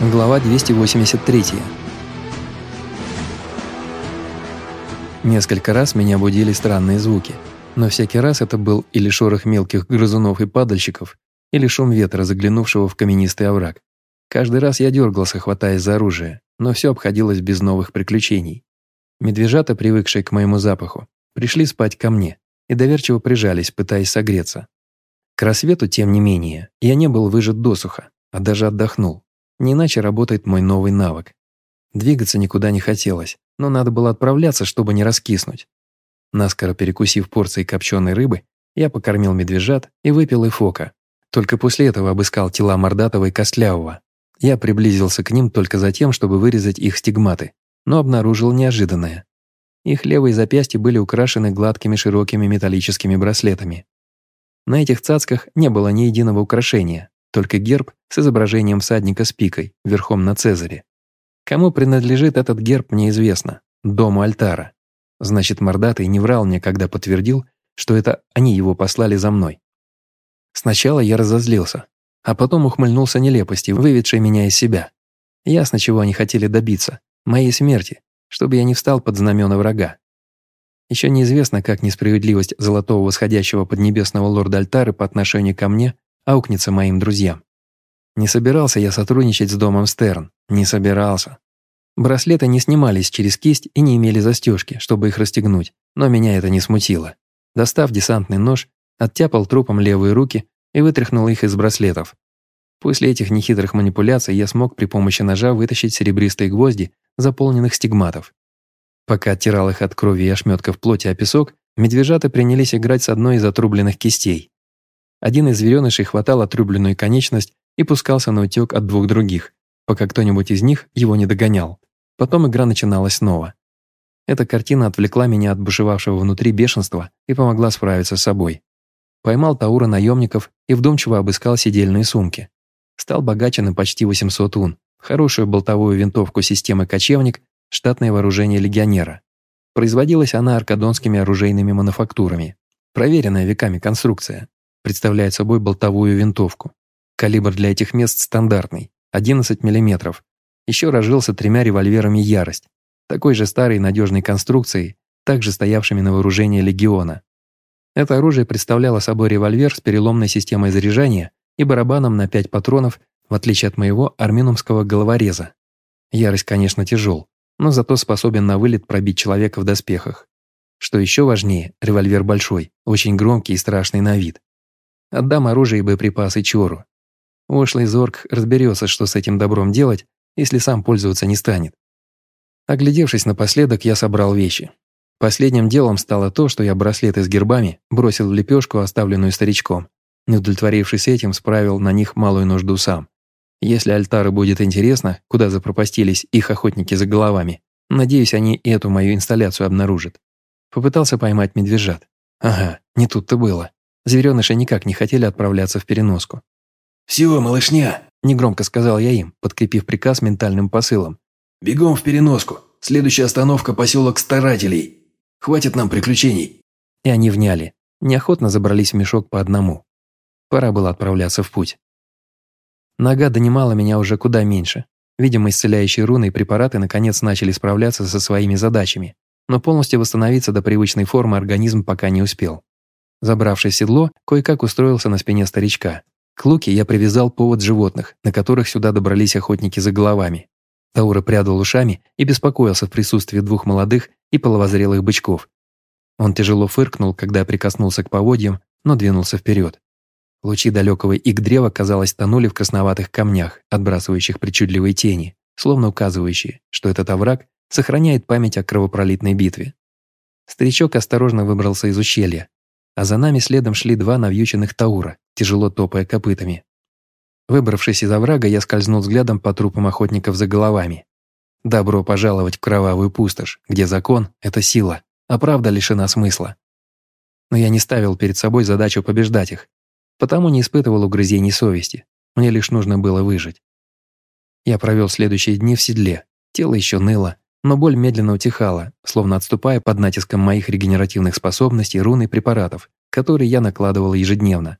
Глава 283. Несколько раз меня будили странные звуки, но всякий раз это был или шорох мелких грызунов и падальщиков, или шум ветра, заглянувшего в каменистый овраг. Каждый раз я дергался, хватаясь за оружие, но все обходилось без новых приключений. Медвежата, привыкшие к моему запаху, пришли спать ко мне и доверчиво прижались, пытаясь согреться. К рассвету, тем не менее, я не был выжат досуха, а даже отдохнул. Не иначе работает мой новый навык. Двигаться никуда не хотелось, но надо было отправляться, чтобы не раскиснуть. Наскоро перекусив порцией копченой рыбы, я покормил медвежат и выпил и фока. Только после этого обыскал тела Мордатова и Костлявого. Я приблизился к ним только за тем, чтобы вырезать их стигматы, но обнаружил неожиданное. Их левые запястья были украшены гладкими широкими металлическими браслетами. На этих цацках не было ни единого украшения, только герб с изображением всадника с пикой, верхом на Цезаре. Кому принадлежит этот герб, неизвестно. Дому Альтара. Значит, Мордатый не врал мне, когда подтвердил, что это они его послали за мной. Сначала я разозлился, а потом ухмыльнулся нелепости, выведшей меня из себя. Ясно, чего они хотели добиться. Моей смерти, чтобы я не встал под знамена врага. Еще неизвестно, как несправедливость золотого восходящего поднебесного лорда Альтары по отношению ко мне аукнется моим друзьям. Не собирался я сотрудничать с домом Стерн. Не собирался. Браслеты не снимались через кисть и не имели застежки, чтобы их расстегнуть, но меня это не смутило. Достав десантный нож, оттяпал трупом левые руки и вытряхнул их из браслетов. После этих нехитрых манипуляций я смог при помощи ножа вытащить серебристые гвозди, заполненных стигматов. Пока оттирал их от крови и ошметков плоти о песок, медвежата принялись играть с одной из отрубленных кистей. Один из зверенышей хватал отрубленную конечность и пускался на утек от двух других, пока кто-нибудь из них его не догонял. Потом игра начиналась снова. Эта картина отвлекла меня от бушевавшего внутри бешенства и помогла справиться с собой. Поймал Таура наемников и вдумчиво обыскал сидельные сумки. Стал богаче на почти 800 ун, хорошую болтовую винтовку системы «Кочевник», штатное вооружение легионера. Производилась она аркадонскими оружейными мануфактурами. Проверенная веками конструкция представляет собой болтовую винтовку. Калибр для этих мест стандартный – 11 мм. Еще разжился тремя револьверами «Ярость», такой же старой надежной конструкцией, также стоявшими на вооружении легиона. Это оружие представляло собой револьвер с переломной системой заряжания и барабаном на 5 патронов, в отличие от моего арминумского головореза. Ярость, конечно, тяжел, но зато способен на вылет пробить человека в доспехах. Что еще важнее, револьвер большой, очень громкий и страшный на вид. Отдам оружие и боеприпасы Чору. Ушлый Зорг разберется, что с этим добром делать, если сам пользоваться не станет. Оглядевшись напоследок, я собрал вещи. Последним делом стало то, что я браслеты с гербами бросил в лепешку, оставленную старичком. Не удовлетворившись этим, справил на них малую нужду сам. Если Альтару будет интересно, куда запропастились их охотники за головами, надеюсь, они эту мою инсталляцию обнаружат. Попытался поймать медвежат. Ага, не тут-то было. Звереныши никак не хотели отправляться в переноску. «Все, малышня!» – негромко сказал я им, подкрепив приказ ментальным посылом. «Бегом в переноску. Следующая остановка – поселок Старателей. Хватит нам приключений». И они вняли. Неохотно забрались в мешок по одному. Пора было отправляться в путь. Нога донимала меня уже куда меньше. Видимо, исцеляющие руны и препараты наконец начали справляться со своими задачами, но полностью восстановиться до привычной формы организм пока не успел. Забравшись седло, кое-как устроился на спине старичка. К луке я привязал повод животных, на которых сюда добрались охотники за головами. Таура прядал ушами и беспокоился в присутствии двух молодых и половозрелых бычков. Он тяжело фыркнул, когда прикоснулся к поводьям, но двинулся вперед. Лучи далекого иг-древа, казалось, тонули в красноватых камнях, отбрасывающих причудливые тени, словно указывающие, что этот овраг сохраняет память о кровопролитной битве. Старичок осторожно выбрался из ущелья, а за нами следом шли два навьюченных Таура, тяжело топая копытами. Выбравшись из оврага, я скользнул взглядом по трупам охотников за головами. Добро пожаловать в кровавую пустошь, где закон – это сила, а правда лишена смысла. Но я не ставил перед собой задачу побеждать их, потому не испытывал угрызений совести, мне лишь нужно было выжить. Я провел следующие дни в седле, тело еще ныло, но боль медленно утихала, словно отступая под натиском моих регенеративных способностей рун и препаратов, которые я накладывал ежедневно.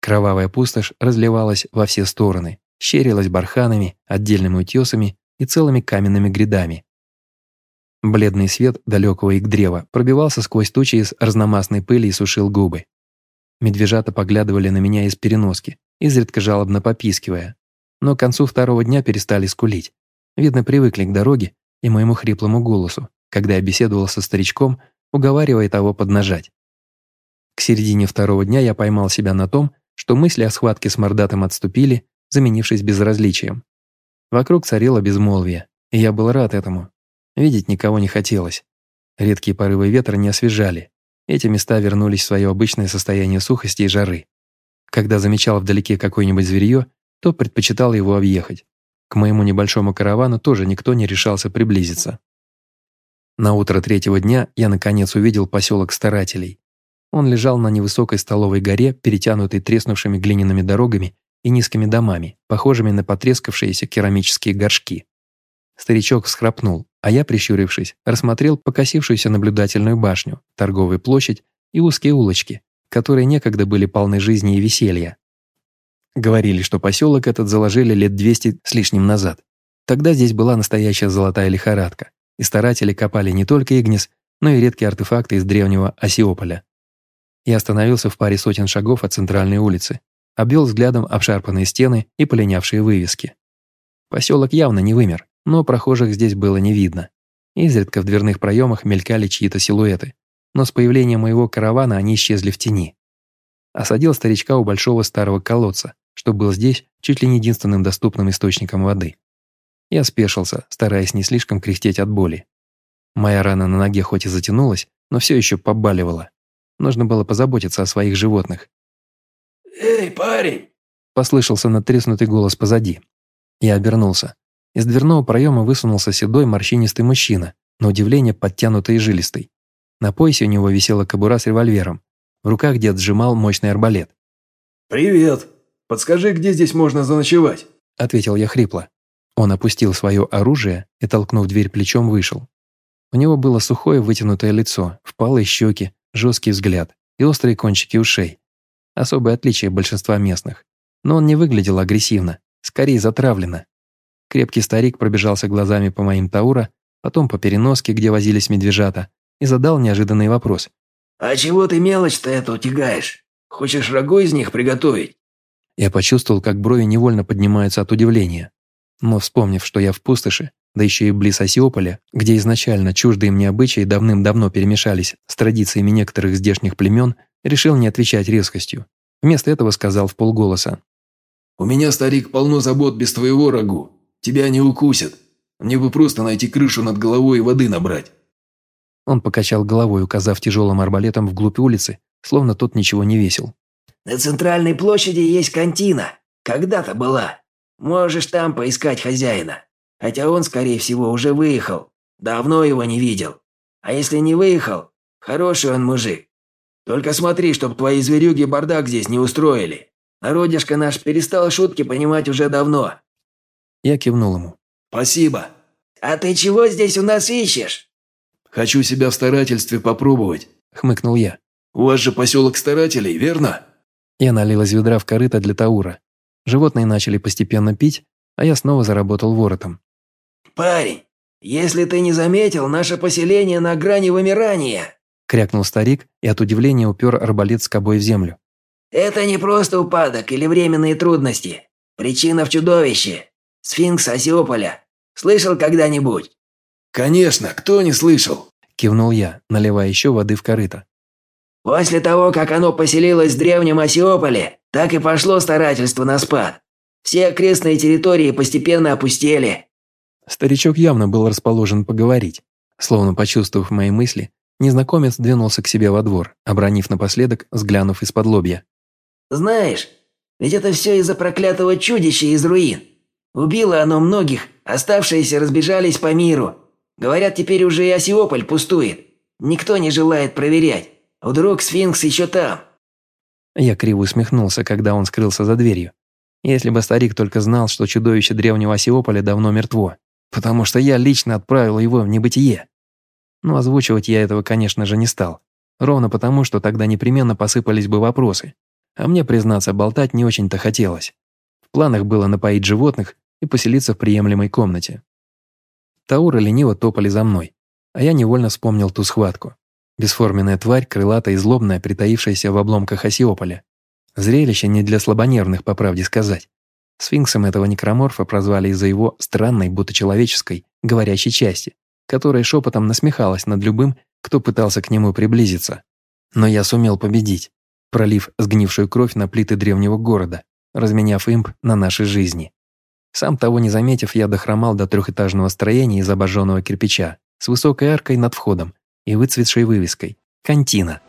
Кровавая пустошь разливалась во все стороны, щерилась барханами, отдельными утесами и целыми каменными грядами. Бледный свет далекого игдрева пробивался сквозь тучи из разномастной пыли и сушил губы. Медвежата поглядывали на меня из переноски, изредка жалобно попискивая. Но к концу второго дня перестали скулить. Видно, привыкли к дороге и моему хриплому голосу, когда я беседовал со старичком, уговаривая того поднажать. К середине второго дня я поймал себя на том, что мысли о схватке с мордатым отступили, заменившись безразличием. Вокруг царило безмолвие, и я был рад этому. Видеть никого не хотелось. Редкие порывы ветра не освежали. Эти места вернулись в свое обычное состояние сухости и жары. Когда замечал вдалеке какое-нибудь зверье, то предпочитал его объехать. К моему небольшому каравану тоже никто не решался приблизиться. На утро третьего дня я наконец увидел поселок старателей. Он лежал на невысокой столовой горе, перетянутой треснувшими глиняными дорогами и низкими домами, похожими на потрескавшиеся керамические горшки. Старичок всхрапнул, а я, прищурившись, рассмотрел покосившуюся наблюдательную башню, торговую площадь и узкие улочки, которые некогда были полны жизни и веселья. Говорили, что поселок этот заложили лет 200 с лишним назад. Тогда здесь была настоящая золотая лихорадка, и старатели копали не только игнис, но и редкие артефакты из древнего Осиополя. Я остановился в паре сотен шагов от центральной улицы, обвел взглядом обшарпанные стены и полинявшие вывески. Поселок явно не вымер, но прохожих здесь было не видно. Изредка в дверных проемах мелькали чьи-то силуэты, но с появлением моего каравана они исчезли в тени. Осадил старичка у большого старого колодца, что был здесь чуть ли не единственным доступным источником воды. Я спешился, стараясь не слишком кряхтеть от боли. Моя рана на ноге хоть и затянулась, но все еще побаливала. Нужно было позаботиться о своих животных. «Эй, парень!» – послышался надтреснутый голос позади. Я обернулся. Из дверного проема высунулся седой морщинистый мужчина, на удивление подтянутый и жилистый. На поясе у него висела кобура с револьвером. В руках дед сжимал мощный арбалет. «Привет! Подскажи, где здесь можно заночевать?» – ответил я хрипло. Он опустил свое оружие и, толкнув дверь плечом, вышел. У него было сухое вытянутое лицо, впалые щеки, жесткий взгляд и острые кончики ушей. Особое отличие большинства местных. Но он не выглядел агрессивно, скорее затравленно. Крепкий старик пробежался глазами по моим Таура, потом по переноске, где возились медвежата, и задал неожиданный вопрос. «А чего ты мелочь-то эту тягаешь? Хочешь рагу из них приготовить?» Я почувствовал, как брови невольно поднимаются от удивления. Но вспомнив, что я в пустоши, да еще и близ Осиополя, где изначально чуждые мне обычаи давным-давно перемешались с традициями некоторых здешних племен, решил не отвечать резкостью. Вместо этого сказал в полголоса. «У меня, старик, полно забот без твоего рагу. Тебя не укусят. Мне бы просто найти крышу над головой и воды набрать». Он покачал головой, указав тяжелым арбалетом вглубь улицы, словно тот ничего не весил. «На центральной площади есть кантина. Когда-то была. Можешь там поискать хозяина. Хотя он, скорее всего, уже выехал. Давно его не видел. А если не выехал, хороший он мужик. Только смотри, чтоб твои зверюги бардак здесь не устроили. Народишко наш перестал шутки понимать уже давно». Я кивнул ему. «Спасибо». «А ты чего здесь у нас ищешь?» «Хочу себя в старательстве попробовать», — хмыкнул я. «У вас же поселок старателей, верно?» Я налил из ведра в корыто для Таура. Животные начали постепенно пить, а я снова заработал воротом. «Парень, если ты не заметил, наше поселение на грани вымирания!» крякнул старик и от удивления упер арбалет с кобой в землю. «Это не просто упадок или временные трудности. Причина в чудовище. Сфинкс Осиополя. Слышал когда-нибудь?» «Конечно, кто не слышал?» кивнул я, наливая еще воды в корыто. «После того, как оно поселилось в древнем Осиополе, так и пошло старательство на спад. Все окрестные территории постепенно опустели. Старичок явно был расположен поговорить. Словно почувствовав мои мысли, незнакомец двинулся к себе во двор, обронив напоследок, взглянув из-под лобья. «Знаешь, ведь это все из-за проклятого чудища из руин. Убило оно многих, оставшиеся разбежались по миру. Говорят, теперь уже и Осиополь пустует. Никто не желает проверять. Вдруг сфинкс еще там». Я криво усмехнулся, когда он скрылся за дверью. Если бы старик только знал, что чудовище древнего Осиополя давно мертво, потому что я лично отправил его в небытие. Но озвучивать я этого, конечно же, не стал. Ровно потому, что тогда непременно посыпались бы вопросы. А мне, признаться, болтать не очень-то хотелось. В планах было напоить животных и поселиться в приемлемой комнате. Тауры лениво топали за мной, а я невольно вспомнил ту схватку. Бесформенная тварь, крылатая и злобная, притаившаяся в обломках Осиополя. Зрелище не для слабонервных, по правде сказать. Сфинксом этого некроморфа прозвали из-за его странной, будто человеческой, говорящей части, которая шепотом насмехалась над любым, кто пытался к нему приблизиться. Но я сумел победить, пролив сгнившую кровь на плиты древнего города, разменяв имп на нашей жизни. Сам того не заметив, я дохромал до трехэтажного строения из обожженного кирпича с высокой аркой над входом и выцветшей вывеской «Кантина».